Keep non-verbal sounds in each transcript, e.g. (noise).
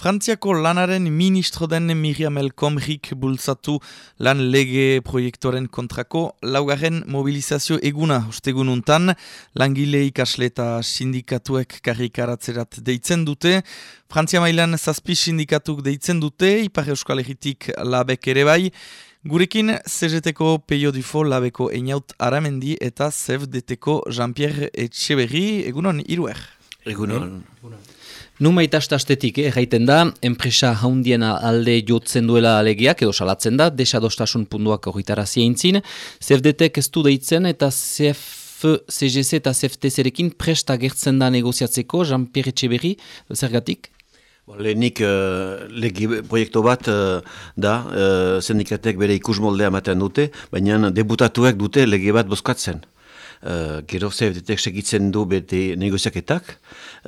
Frantziako lanaren ministro den Miriam El Komrik bultzatu lan lege proiektoren kontrako laugarren mobilizazio eguna ustegununtan langile ikasle eta sindikatuek karrikaratzerat deitzen dute. Frantzia mailan zazpi sindikatuk deitzen dute, Ipar Euskal Herritik labek ere bai. Gurekin CGT-ko Peio Dufo labeko Einaut Aramendi eta CFDT-ko Jean-Pierre Etxeberri egunon iruer. Egunon. egunon. Numa itastastetik erraiten da, enpresa haundiena alde jotzen duela alegiak edo salatzen da, desadostasun punduak horretara zientzin, CFDT ez du deitzen eta CF CGC eta CFTZ-erekin presta gertzen da negoziatzeko, Jean-Pierre Etxeberri, zergatik? Lehenik uh, legi proiektu bat uh, da, uh, sindikatek bere ikusmoldea ematen dute, baina debutatuek dute lege bat bozkatzen. Uh, gero zebdetek segitzen du bete negoziaketak,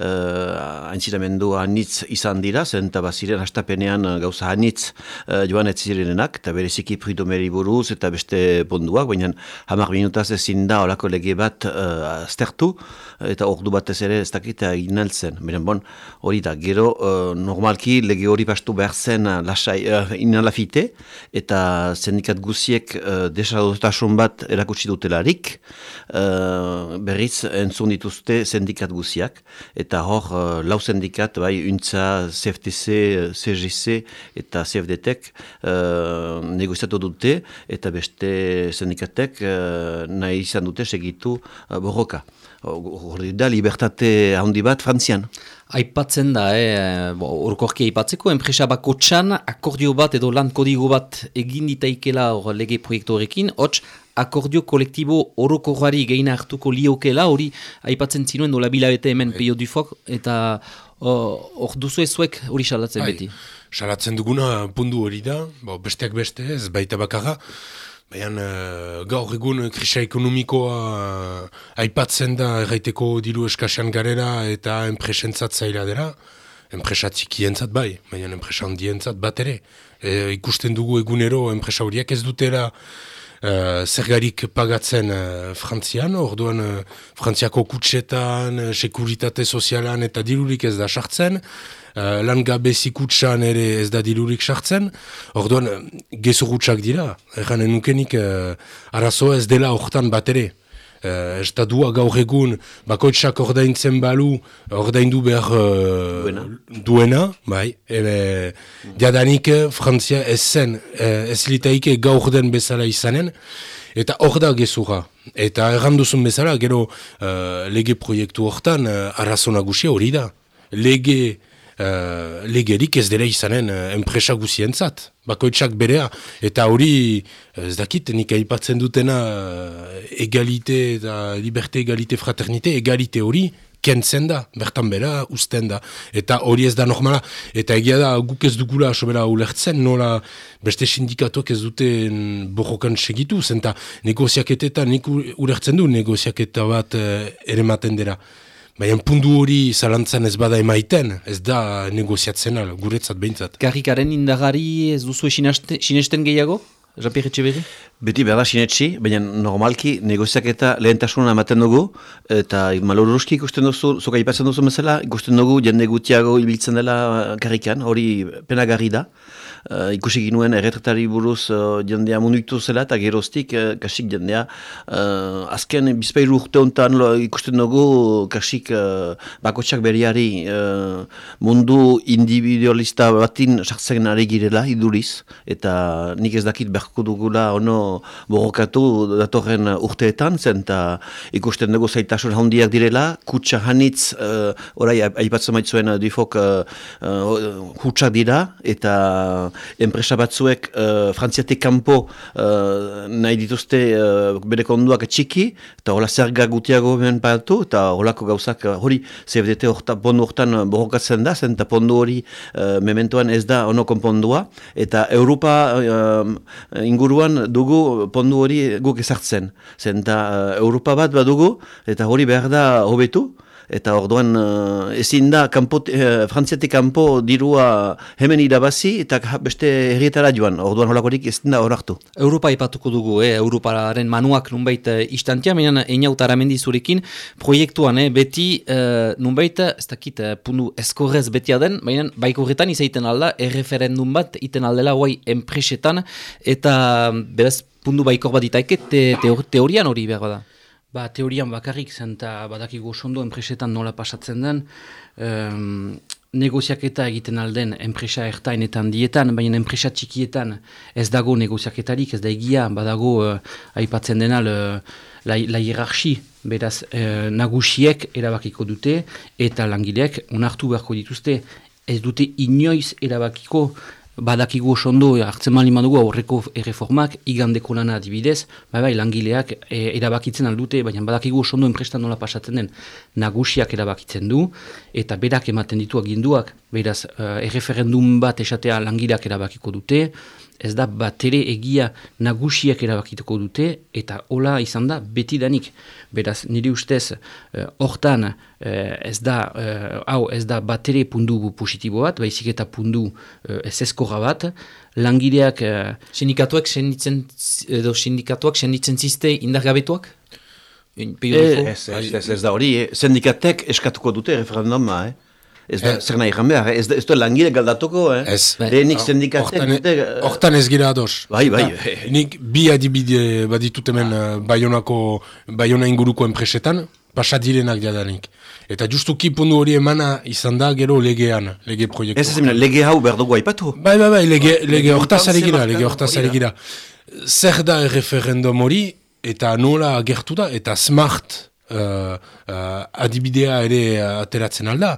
uh, haintzitamendu hanitz izan dira, zen eta baziren hastapenean uh, gauza hanitz uh, joan ez eta bereziki pridomeri buruz eta beste ponduak, baina hamar minutaz ezin da olako lege bat uh, aztertu, eta ordu batez ere ez dakita inaltzen. Beren bon, hori da, gero uh, normalki lege hori bastu behar zen lasai, uh, inalafite, eta zendikat guziek uh, desadotasun bat erakutsi dutelarik, uh, berriz entzun dituzte zendikat guziak, eta hor uh, lau zendikat, bai, untza CFTC, CGC eta CFDTek uh, negoziatu dute, eta beste zendikatek uh, nahi izan dute segitu uh, borroka. Hori da, libertate handi bat frantzian. Aipatzen da, eh, orkorki aipatzeko, enpresa bako txan, akordio bat edo lan kodigo bat egin ditaikela hor lege proiektu horrekin, akordio kolektibo orokorari geina hartuko liokela, hori aipatzen zinuen dola bilabete hemen hey. Bai. peio dufok, eta hor duzu ezuek hori salatzen bai. beti. Salatzen duguna pundu hori da, besteak beste ez, baita bakarra, Baina uh, gaur egun krisa ekonomikoa uh, aipatzen da erraiteko diru eskasean garera eta enpresentzatzaila dira. Enpresa txikientzat bai, baina enpresa handientzat bat ere. E, ikusten dugu egunero enpresa horiak ez dutera uh, zergarik pagatzen uh, Frantzian, orduan uh, Frantziako kutsetan, uh, sekuritate sozialan eta dirurik ez da sartzen, uh, lan gabe zikutsan ere ez da dirurik sartzen, orduan gezurutsak dira, erran enukenik uh, arazoa ez dela hortan bat ere. Uh, Estadua gaur egun bakoitzak ordaintzen balu ordaindu behar uh, duena. bai, ebe, diadanik Frantzia ez zen, ez litaike gaur den bezala izanen, eta hor da gezura. Eta erranduzun bezala, gero uh, lege proiektu hortan uh, arrazona hori da. Lege uh, legerik ez dela izanen uh, enpresa guzientzat, bakoitzak berea. Eta hori, ez dakit, nik aipatzen dutena uh, egalite eta liberte, egalite, fraternite, egalite hori, kentzen da, bertan bera, usten da. Eta hori ez da normala. Eta egia da, guk ez dugula sobera ulertzen, nola beste sindikatuak ez duten borrokan segitu, zenta negoziaketetan nik ulertzen du negoziaketa bat ere maten dira. Baina pundu hori zalantzan ez bada emaiten, ez da negoziatzen al, guretzat behintzat. Karrikaren indagari ez duzu sinesten gehiago? Jean-Pierre Etxeberri? Beti behar sinetxi, baina normalki negoziak eta lehentasuna ematen dugu, eta maluruzki ikusten duzu, zoka ipatzen duzu mesela, ikusten dugu jende gutiago ibiltzen dela karrikan, hori penagarri da uh, ikusi ginuen erretratari buruz uh, jendea munduitu zela eta geroztik uh, kasik jendea. Uh, azken bizpairu urte honetan ikusten dugu kasik uh, bakotsak beriari uh, mundu individualista batin sartzen ari girela iduriz eta nik ez dakit berko dugula ono borrokatu datorren urteetan zen eta ikusten dugu zaitasun handiak direla kutsa hanitz uh, orai aipatzen maitzuen difok uh, uh, dira eta enpresa batzuek uh, frantziatik kanpo uh, nahi dituzte uh, bere konduak txiki, eta hola zerga gutiago ben batu, eta holako gauzak hori CFDT orta, pondu hortan borrokatzen da, zen eta pondu hori uh, mementoan ez da ono konpondua, eta Europa inguruan dugu pondu hori guk ezartzen. Zen eta Europa bat badugu, eta hori behar da hobetu, eta orduan uh, ezin da kanpo, uh, frantziatik kanpo dirua hemen irabazi eta beste herrietara joan, orduan holakorik ezin da horartu. Europa ipatuko dugu, eh? Europaren manuak nunbait uh, istantia, menan einaut aramendi zurekin, proiektuan, eh? beti uh, nunbait, ez dakit, uh, pundu eskorrez beti aden, baina baiko horretan izaiten alda, erreferendum bat iten aldela guai enpresetan, eta beraz, pundu baikor bat ditaike, te, teorian hori behar bada. Ba, teorian bakarrik zen eta badakigu sondo enpresetan nola pasatzen den. Um, negoziaketa egiten alden enpresa ertainetan dietan, baina enpresa txikietan ez dago negoziaketarik, ez da egia, badago uh, aipatzen dena uh, la, la hierarxi, beraz uh, nagusiek erabakiko dute eta langileek onartu beharko dituzte ez dute inoiz erabakiko badakigu osondo hartzen mali madugu aurreko erreformak igandeko lana adibidez, bai bai langileak e, erabakitzen aldute, baina badakigu osondo enprestan nola pasatzen den nagusiak erabakitzen du, eta berak ematen ditu aginduak, beraz uh, erreferendum bat esatea langileak erabakiko dute, ez da bat ere egia nagusiak erabakituko dute, eta hola izan da betidanik. Beraz, nire ustez, eh, hortan uh, ez da, uh, hau ez da bat ere pundu positibo bat, baizik eta pundu uh, ez eskorra bat, langileak... Uh, sindikatuak senditzen, edo sindikatuak senditzen ziste indargabetuak? Ez, ez, ez, ez da hori, eh? sindikatek eskatuko dute referenduma, eh? Ez da, eh, zer nahi behar, ez, ez da langile galdatuko, eh? Ez. Lehenik sendikatek. Hortan ez gira ados. Bai, bai. Nik bi adibide baditut hemen ah. baionako, baiona inguruko enpresetan, pasadirenak jadanik. Eta justu kipundu hori emana izan da gero legean, lege proiektu. Ez ez lege hau behar dugu haipatu? Bai, bai, bai, lege, lege hortaz gira, lege hortaz gira. Zer da referendum hori, eta nola gertu da, eta smart uh, uh, adibidea ere ateratzen alda.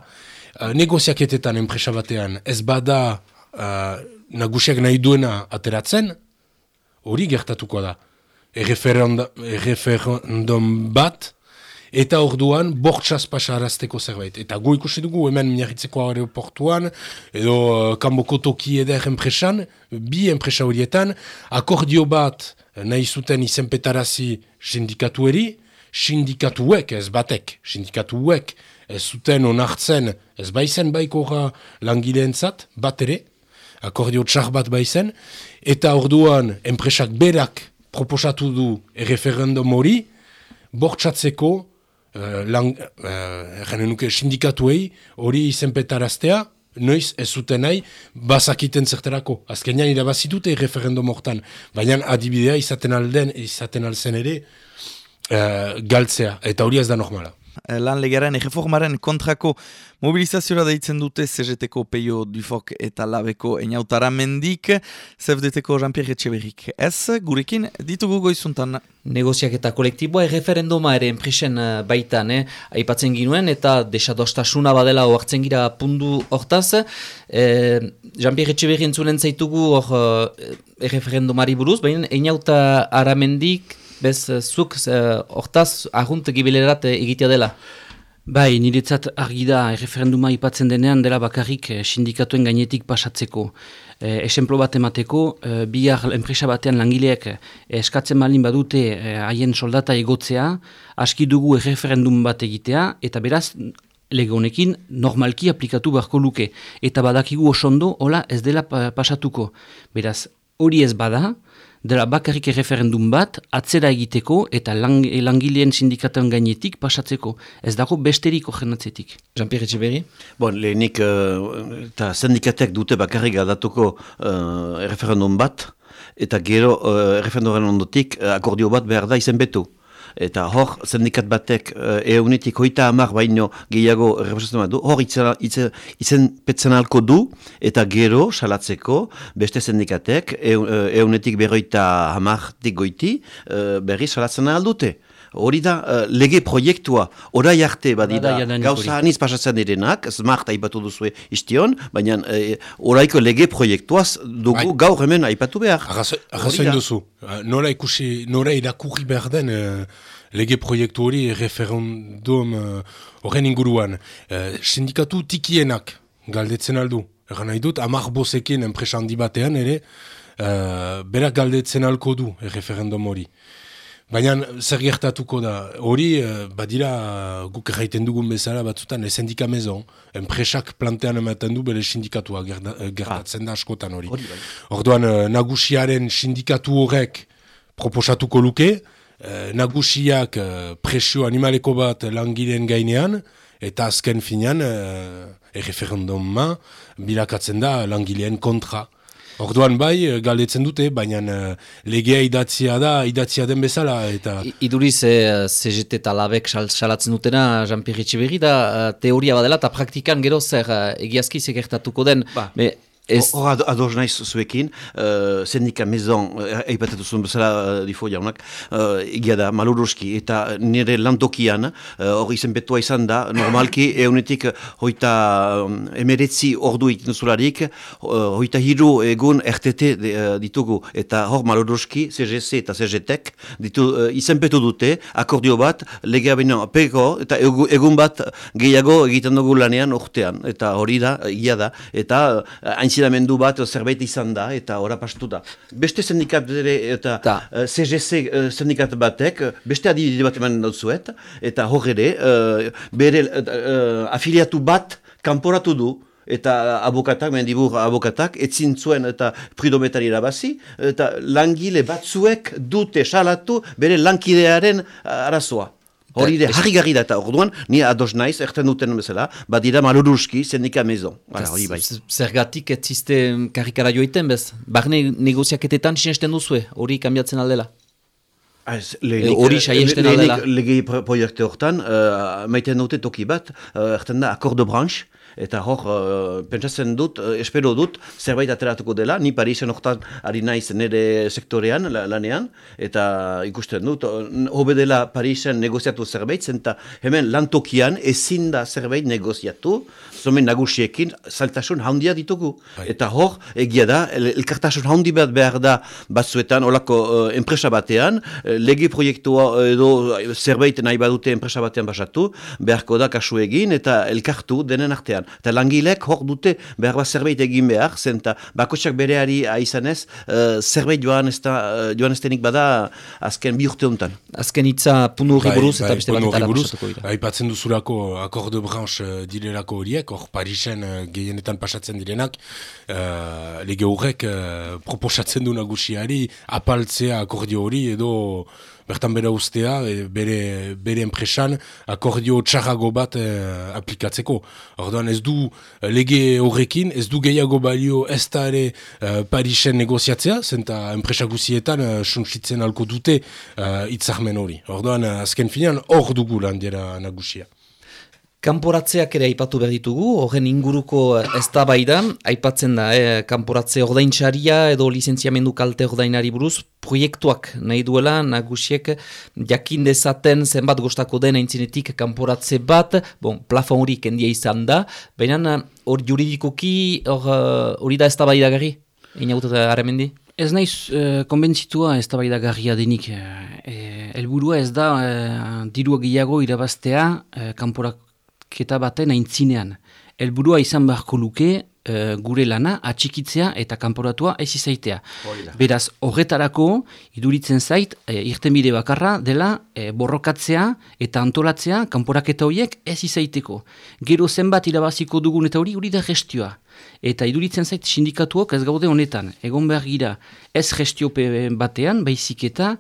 Negoziaketetan enpresa batean ez bada uh, nagusiak nahi duena ateratzen, hori gertatuko da. Erreferendum bat, eta orduan bortxaz pasarazteko zerbait. Eta gu ikusi dugu hemen miarritzeko aeroportuan, edo uh, kanboko toki eder enpresan, bi enpresa horietan, akordio bat nahi zuten izenpetarazi sindikatueri, sindikatuek ez batek, sindikatuek ez zuten onartzen, ez baizen baikora langileentzat bat ere, akordio txar bat baizen, eta orduan enpresak berak proposatu du erreferendum hori, bortxatzeko uh, lang, uh, sindikatuei hori izenpetaraztea, noiz ez zuten nahi, bazakiten zerterako. Azkenean irabazitute erreferendum hortan, baina adibidea izaten alden, izaten alzen ere, uh, galtzea, eta hori ez da normala. Eh, lan legearen egeformaren kontrako mobilizazioa deitzen dute CGT-ko Peio Dufok eta Labeko eniautara mendik, CFDT-ko Jean-Pierre Etxeberrik. Ez, gurekin ditugu goizuntan. Negoziak eta kolektiboa erreferenduma ere enpresen eh, baitan, eh? aipatzen ginuen eta desadostasuna badela oartzen gira pundu hortaz. Eh, Jean-Pierre Etxeberri entzunen zaitugu hor erreferendumari buruz, baina eniauta aramendik bez, eh, zuk eh, hortaz uh, ahunt gibilerat eh, egitea dela? Bai, niretzat argi da, referenduma ipatzen denean dela bakarrik sindikatuen gainetik pasatzeko. E, Esemplo bat emateko, e, bihar enpresa batean langileak eskatzen malin badute haien soldata egotzea, aski dugu referendum bat egitea, eta beraz, lege honekin normalki aplikatu beharko luke. Eta badakigu osondo, hola ez dela pasatuko. Beraz, hori ez bada, dela bakarrik erreferendum bat, atzera egiteko eta lang, langileen sindikatan gainetik pasatzeko. Ez dago besteriko jenatzetik. Jean-Pierre Etxeberri? Bon, lehenik, uh, eta sindikatek dute bakarrik adatuko uh, erreferendum bat, eta gero uh, erreferendumaren ondotik uh, akordio bat behar da izen betu eta hor zendikat batek eunetik hoita hamar baino gehiago representatzen du, hor izen petzen alko du, eta gero salatzeko beste zendikatek eunetik berroita hamartik goiti uh, berri salatzen aldute. Hori da, uh, lege proiektua, orai arte badida, gauza aniz pasatzen direnak, smart aipatu duzu istion, baina uh, oraiko lege proiektuaz dugu Ai. gaur hemen aipatu behar. Arrazoin duzu, uh, nora ikusi, nora irakurri behar den uh, lege proiektu hori referendum horren uh, inguruan. Uh, sindikatu tikienak galdetzen aldu, erran nahi dut, amak bozekin enpresa handi batean ere, uh, berak galdetzen alko du referendum hori. Baina zer gertatuko da, hori eh, badira guk erraiten dugun bezala batzutan esendika mezon, enpresak plantean ematen du bere sindikatua eh, gertatzen da askotan hori. Bai. Orduan eh, nagusiaren sindikatu horrek proposatuko luke, nagusiak presio animaleko bat langileen gainean, eta azken finean erreferenduma bilakatzen da langileen kontra. Orduan bai, eh, galdetzen dute, baina uh, legea idatzia da, idatzia den bezala. Eta... iduriz, eh, CGT eta labek salatzen dutena, Jean-Pierre Etxiberri da, teoria badela, eta praktikan gero zer egiazki segertatuko den. Ba. Hor adoz naiz zuekin, uh, sendika mezon, uh, eipatatu zuen bezala uh, difo jaunak, uh, egia da, maluruski, eta nire lantokian, hor uh, izen betua izan da, normalki, (coughs) eunetik hoita um, emeretzi ordu ikin zularik, uh, hoita hiru egun RTT de, uh, ditugu, eta hor maluruski, CGC eta CGTek, ditu, uh, izen betu dute, akordio bat, legea baino peko, eta egun bat gehiago egiten dugu lanean urtean, eta hori da, egia da, eta uh, funtzionamendu bat zerbait izan da eta ora pastu da. Beste sindikat ere eta CGC uh, uh, sindikat batek beste adibide bat eman dutzuet eta hor ere uh, bere uh, afiliatu bat kanporatu du eta abokatak, mendibur abokatak, etzin zuen eta pridometari irabazi, eta langile batzuek dute salatu bere lankidearen arazoa. Hori de, harri garri da eta orduan, ni ados naiz, erten duten bezala, badira maluruski, zendika mezon. hori bai. Zergatik ez ziste karikara joiten bez? Barne negoziaketetan sinesten duzue, hori kambiatzen aldela? Hori saiesten aldela? Legei proiekte hortan, uh, maiten dute toki bat, uh, erten da, akordo branche, eta hor, uh, pentsatzen dut, uh, espero dut, zerbait ateratuko dela, ni Parisen hortan ari naiz nire sektorean, lanean, eta ikusten dut, hobe dela Parisen negoziatu zerbait, zenta hemen lantokian ezin da zerbait negoziatu, zomen nagusiekin, saltasun handia ditugu. Bai. Eta hor, egia da, elkartasun handi bat behar da batzuetan, olako uh, enpresa batean, legi proiektua edo zerbait nahi badute enpresa batean basatu, beharko da kasu egin, eta elkartu denen artean. Eta langilek hor dute behar bat zerbait egin behar, zenta bakotxak bereari aizanez, uh, zerbait joan, ezta, uh, joan estenik bada azken bi urte honetan. Azken itza punu horri bai, buruz eta bai, beste bat buruz. Aipatzen duzurako akorde branche uh, direlako horiek, hor Parisen uh, gehienetan pasatzen direnak, uh, lege horrek uh, proposatzen du nagusiari apaltzea akordio hori edo bertan bera ustea, e, bere, bere enpresan akordio txarrago bat e, aplikatzeko. Orduan ez du e, lege horrekin, ez du gehiago balio ez da ere e, Parisen negoziatzea, zenta enpresa guzietan e, suntsitzen alko dute e, itzarmen hori. Orduan azken finean hor dugu lan dira nagusia. Kanporatzeak ere aipatu behar ditugu, horren inguruko ez da baidan, aipatzen da, eh, kanporatze ordaintxaria edo lizentziamendu kalte ordainari buruz, proiektuak nahi duela, nagusiek jakin dezaten zenbat gostako den aintzinetik kanporatze bat, bon, plafon hori kendia izan da, baina hor juridikoki hori da ez da baida gari, inagut eta Ez naiz, uh, konbentzitua ez da baida garria denik. Uh, elburua ez da uh, dirua gehiago irabaztea uh, kanporak keta baten aintzinean. Elburua izan beharko luke eh, gure lana atxikitzea eta kanporatua ez izaitea. Beraz, horretarako, iduritzen zait, e, irtenbide bakarra dela e, borrokatzea eta antolatzea kanporaketa horiek ez izaiteko. Gero zenbat irabaziko dugun eta hori hori da gestioa. Eta iduritzen zait sindikatuok ez gaude honetan. Egon behar gira ez gestio batean, baizik eta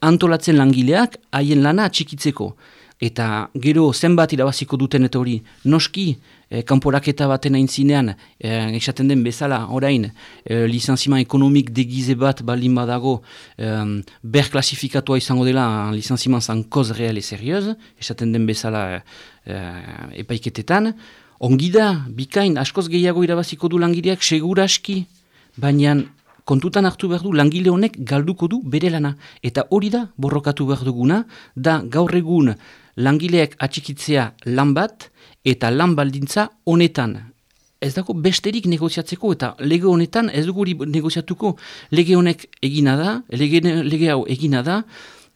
antolatzen langileak haien lana atxikitzeko eta gero zenbat irabaziko duten eta hori noski e, kanporaketa baten aintzinean e, esaten den bezala orain e, licentzima ekonomik degize bat baldin badago e, ber klasifikatua izango dela licentzima zan koz reale serioz esaten den bezala e, epaiketetan. Ongi da, bikain, askoz gehiago irabaziko du langileak seguraski, baina kontutan hartu behar du langile honek galduko du bere lana. Eta hori da borrokatu behar duguna, da gaur egun langileak atxikitzea lan bat eta lan baldintza honetan. Ez dago besterik negoziatzeko eta lege honetan ez duguri negoziatuko lege honek egina da, lege, lege hau egina da,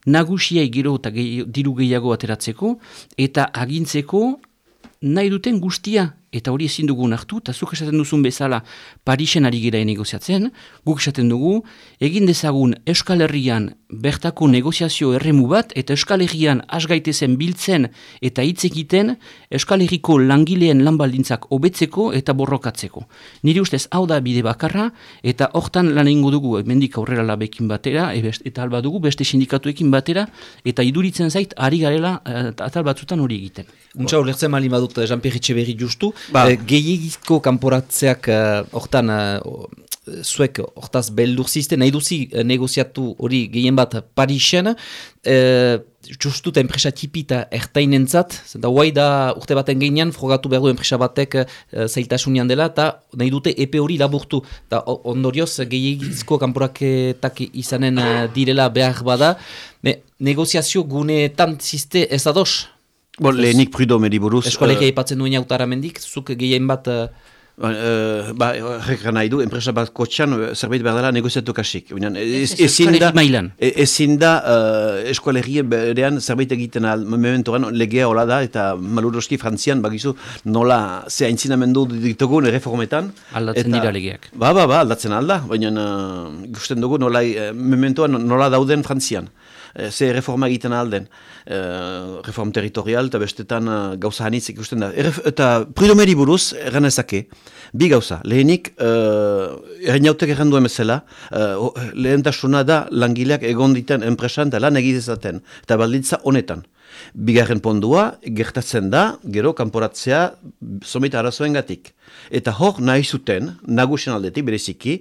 nagusia gero eta gehi, diru gehiago ateratzeko eta agintzeko nahi duten guztia eta hori ezin dugu hartu, eta zuk esaten duzun bezala Parisen ari gira negoziatzen, guk esaten dugu, egin dezagun Euskal Herrian bertako negoziazio erremu bat, eta Euskal Herrian asgaitezen biltzen eta hitz egiten Euskal Herriko langileen lanbaldintzak hobetzeko eta borrokatzeko. Nire ustez hau da bide bakarra, eta hortan lan egingo dugu, mendik aurrera labekin batera, eta alba dugu beste sindikatuekin batera, eta iduritzen zait, ari garela eh, atal batzutan hori egiten. Untsa ulertzen mali badut Jean-Pierre Etxeberri justu, ba. e, gehiagizko kanporatzeak eh, hortan zuek hortaz beldur ziste, nahi duzi negoziatu hori gehien bat Parisen, e, justu eta enpresa tipi eta ertainen zat, da guai da urte baten gehienan, frogatu behar du enpresa batek e, zailtasunian dela, eta nahi dute epe hori laburtu. Da ondorioz gehiagizko kanporaketak izanen direla behar bada, Me, negoziazio guneetan ziste ez ados? Bon, lehenik prudo mediburuz. Eskolek uh, eipatzen duen jautara mendik, zuk gehien bat... Uh, ba, horrek nahi du, enpresa bat kotxan zerbait behar dela negoziatu kasik. Ezin da, ezin da uh, eskolegien berean zerbait egiten al, mementoran legea hola da, eta maluroski frantzian bagizu nola ze haintzinamendu ditugun reformetan. Aldatzen eta, dira legeak. Ba, ba, ba, aldatzen alda, baina uh, gusten dugu nola, mementoan nola dauden frantzian. Eh, ze reforma egiten alden. E, reform territorial eta bestetan uh, gauza hanitz ikusten da. Erref, eta pridomeri buruz, erranezake, bi gauza. Lehenik, uh, errainautek erranduen bezala, uh, lehentasuna da langileak egon diten enpresan eta lan egidezaten. Eta balditza honetan. Bigarren pondua, gertatzen da, gero kanporatzea somita arazoen gatik. Eta hor nahi zuten, nagusien aldetik, bereziki,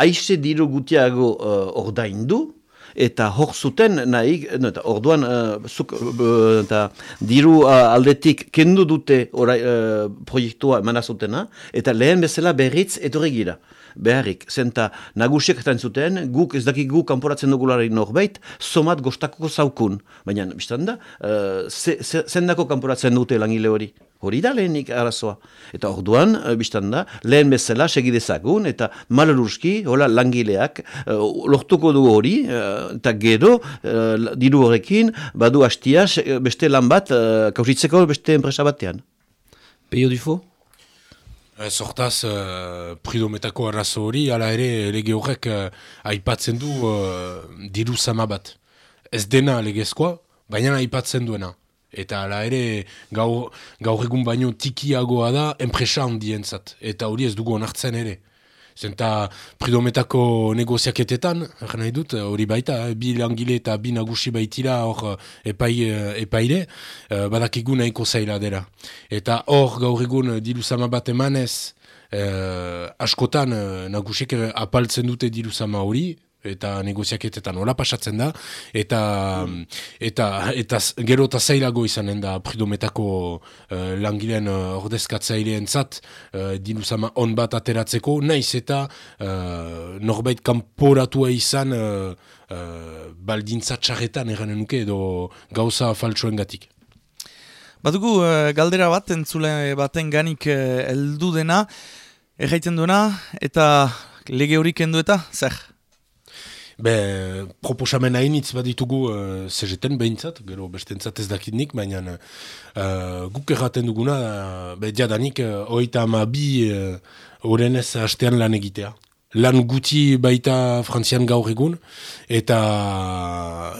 aize diru gutiago uh, ordaindu, eta hor zuten nahi, no, eta orduan uh, zuk, uh, eta diru uh, aldetik kendu dute orai, uh, proiektua emana zutena, eta lehen bezala berriz etorri gira. Beharrik, zenta nagusiek eta zuten, guk ez dakik guk kanporatzen dugulari norbait, somat gostakoko zaukun. Baina, biztan da, uh, zendako kanporatzen dute langile hori? Hori da lehenik arazoa. Eta orduan, uh, biztan da, lehen bezala segidezagun, eta malalurski, hola langileak, uh, lortuko dugu hori, uh, eta gero, uh, diru horrekin, badu hastiaz, beste lan bat, uh, kausitzeko beste enpresa batean. Peio dufo? Ez hortaz, uh, pridometako arrazo hori, ala ere lege horrek uh, aipatzen du uh, diru sama bat. Ez dena legezkoa, baina aipatzen duena. Eta ala ere gaur, gaur egun baino tikiagoa da enpresa handien zat. Eta hori ez dugu onartzen ere. Zenta pridometako negoziaketetan, nahi dut, hori baita, eh, bi langile eta bi nagusi baitira hor eh, epai, eh, epaile, eh, badakigu nahiko zaila dela. Eta hor gaur egun diru sama bat emanez, eh, askotan eh, nagusik apaltzen dute sama hori, eta negoziaketetan hola pasatzen da, eta, eta, eta gero eta zailago izanen da pridometako uh, langileen uh, ordezkatzaileen zat, uh, on bat ateratzeko, naiz eta uh, norbait kanporatua izan uh, uh, baldintza txarretan eranen nuke edo gauza faltsuen gatik. Badugu, galdera bat, entzule baten ganik uh, eldu dena, erraiten duena, eta lege horik endu eta, zer? Be, proposamen hain hitz bat ditugu uh, eh, CGTen behintzat, gero bestentzat ez dakit nik, baina uh, guk erraten duguna, uh, be, diadanik, uh, oita ama bi uh, hastean lan egitea. Lan guti baita frantzian gaur egun, eta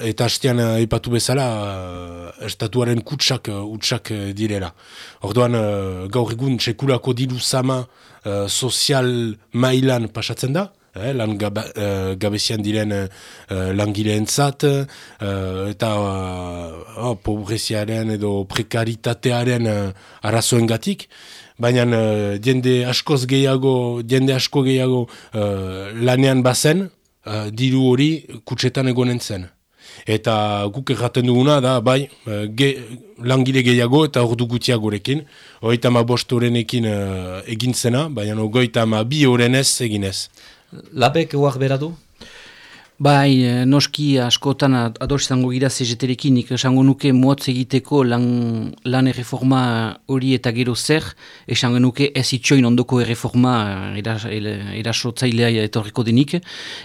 eta hastean uh, bezala uh, estatuaren kutsak, uh, direla. Orduan uh, gaur egun txekulako diru sama uh, sozial mailan pasatzen da, eh, lan gaba, uh, gabezian diren uh, langileen zat, uh, eta uh, oh, pobreziaren edo prekaritatearen uh, arazoen gatik, baina uh, jende askoz gehiago, jende asko gehiago uh, lanean bazen, uh, diru hori kutsetan egonen zen. Eta guk erraten duguna da, bai, ge, langile gehiago eta ordu gutiagorekin, oita ma bost horrenekin uh, egin zena, baina ogoita ma bi horrenez eginez. Labek guak bera du? Bai, eh, noski askotan ados izango gira CGT-rekin, esango nuke motz egiteko lan, lan erreforma hori eta gero zer, esango nuke ez itxoin ondoko erreforma eh, erasotzailea etorriko denik,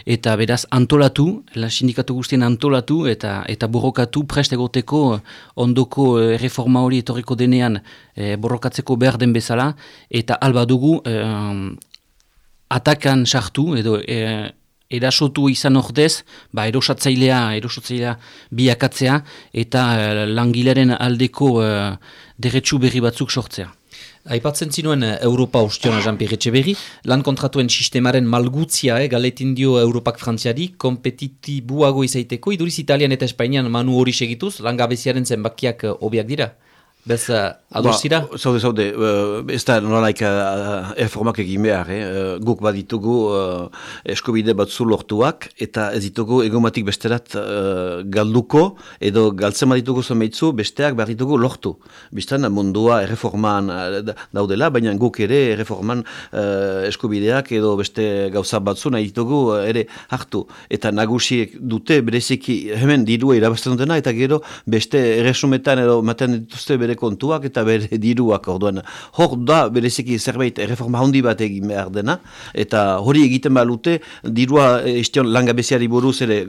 eta beraz antolatu, la sindikatu guztien antolatu eta eta borrokatu prest egoteko ondoko erreforma hori etorriko denean e, borrokatzeko behar den bezala, eta alba dugu e, atakan sartu edo erasotu izan ordez, ba, erosatzailea, erosatzailea biakatzea eta uh, langilaren aldeko uh, derretsu berri batzuk sortzea. Aipatzen zinuen eh, Europa ustiona Jean-Pierre berri, lan kontratuen sistemaren malgutzia, eh, galetin dio Europak frantziari, kompetitibuago izaiteko, iduriz Italian eta Espainian manu hori segituz, langabeziaren zenbakiak obiak dira? Bez, uh, adorzira? Ba, zaude, zaude, uh, ez da nolaik uh, erformak egin behar, eh? uh, guk baditugu uh, eskobide batzu lortuak, eta ez ditugu egomatik besterat uh, galduko, edo galtzen baditugu zomeitzu, besteak behar ditugu lortu. Bistan, mundua erreforman daudela, baina guk ere erreforman uh, eskubideak edo beste gauza batzu nahi ditugu ere hartu. Eta nagusiek dute bereziki hemen dirua irabazten dutena, eta gero beste erresumetan edo maten dituzte bere kontuak eta bere (laughs) diruak orduan. Hor da bereziki zerbait reforma handi bat egin behar dena eta hori egiten balute dirua estion langabeziari buruz ere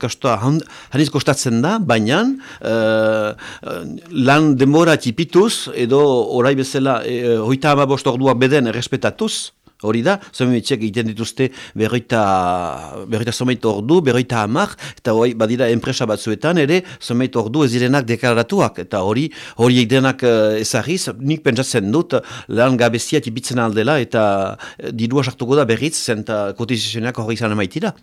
kostoa haniz kostatzen da, baina uh, lan denbora txipituz edo orai bezala uh, hoita amabost ordua beden errespetatuz Hori da, zometxek egiten dituzte berroita, berroita zomeit ordu, berroita hamar, eta hori badira enpresa batzuetan ere zomeit ordu ez direnak deklaratuak. Eta hori hori egitenak uh, ezagiz, nik pentsatzen dut lan gabezia tipitzen aldela eta uh, dirua sartuko da berriz, zenta kotizizionak hori izan emaitira.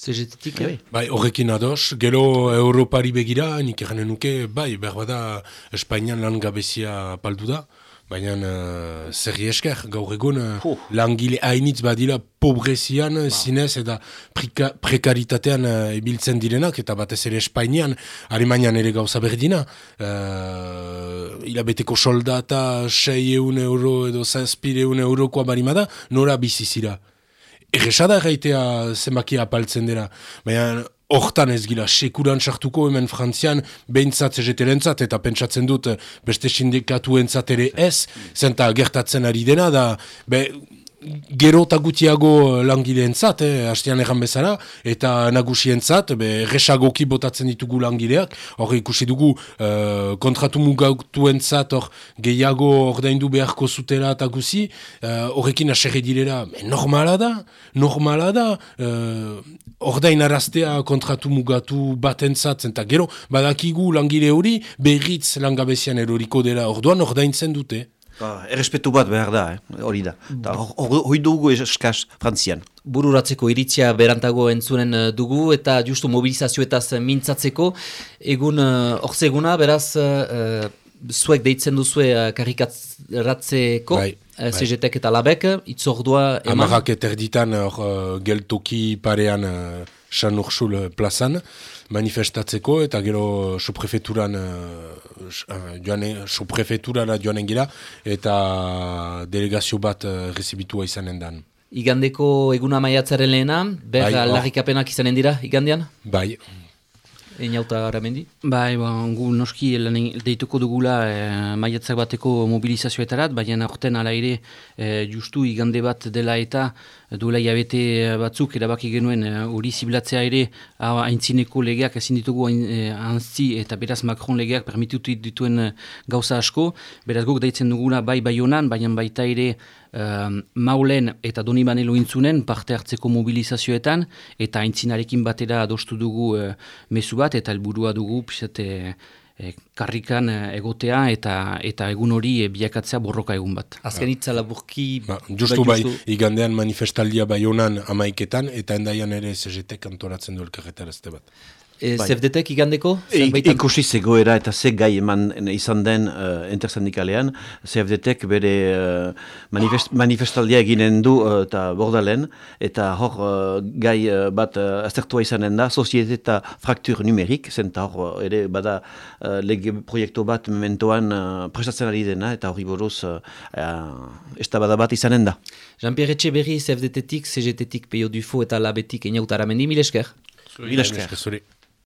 Zezetetik, bai. Bai, horrekin ados, gero Europari begira, nik eranen nuke, bai, berbada Espainian lan gabezia paldu da, Baina uh, zerri esker, gaur egun uh, langile hainitz badira pobrezian ba. zinez eta preka, prekaritatean uh, ibiltzen direnak eta batez ere Espainian, Alemanian ere gauza berdina. Uh, ilabeteko soldata 6 eun euro edo 6 eun eurokoa barimada, nora bizizira. Erresada erraitea zenbakia apaltzen dira. Baina hortan ez gila sekuran sartuko hemen frantzian behintzat ezetelentzat eta pentsatzen dut beste sindikatu entzat ere ez, zenta gertatzen ari dena da, be, gero eta gutiago langileentzat, eh, hastean erran bezala, eta nagusientzat, resagoki botatzen ditugu langileak, hor ikusi dugu uh, kontratu mugautuentzat, hor gehiago ordaindu beharko zutela eta guzi, uh, horrekin aserre direla, normala da, normala da, uh, ordain araztea kontratu mugatu batentzat, eta gero, badakigu langile hori, berriz langabezian eroriko dela, orduan ordaintzen dute. Ba, errespetu bat behar da, eh? hori da. Hoi dugu eskaz frantzian. Bururatzeko iritzia berantago entzunen eh, dugu eta justu mobilizazioetaz mintzatzeko. Egun uh, beraz, uh, zuek deitzen duzue uh, karikatzeratzeko, bai, bai. CGTek eta labek, itzordua eman? Amarrak eterditan uh, geltoki parean uh, San Ursul plazan manifestatzeko eta gero suprefeturan uh, joane, suprefeturara joanen gira eta delegazio bat uh, rezibitua izanen dan. Igandeko eguna maiatzaren lehena, ber bai, larrikapenak izanen dira igandean? Bai, Einauta Aramendi? Bai, ba, gu noski deituko dugula e, maiatzak bateko mobilizazioetarat, baina aurten ala ere e, justu igande bat dela eta duela jabete batzuk erabaki genuen eh, hori e, ziblatzea ere haintzineko legeak ezin ditugu antzi eta beraz Macron legeak permitutu dituen gauza asko. Beraz guk deitzen dugula bai bai honan, baina baita ere uh, maulen eta doni banelo intzunen parte hartzeko mobilizazioetan eta aintzinarekin batera adostu dugu uh, mesu bat eta helburua dugu pisate, e, karrikan egotea eta eta egun hori e, biakatzea borroka egun bat. Azken itzala burki... Ba, justu bai, igandean manifestaldia bai honan amaiketan eta endaian ere SGT kantoratzen du elkarretarazte bat. E, Bai. CFDT-ek igandeko? Ikusi zegoera eta ze gai eman izan den uh, intersendikalean, CFDT-ek bere uh, manifest, manifestaldia eginen du uh, eta bordalen, eta hor uh, gai uh, bat uh, aztertua izanen da, sozietate eta fraktur numerik, zenta hor uh, ere bada uh, lege proiektu bat mementoan uh, prestatzen ari dena, eta hori buruz uh, uh, bat izanen da. Jean-Pierre Etxeberri, CFDT-tik, CGT-tik, Peio Dufo eta Labetik eniautara mendi, mil esker. Zuri, Mila esker.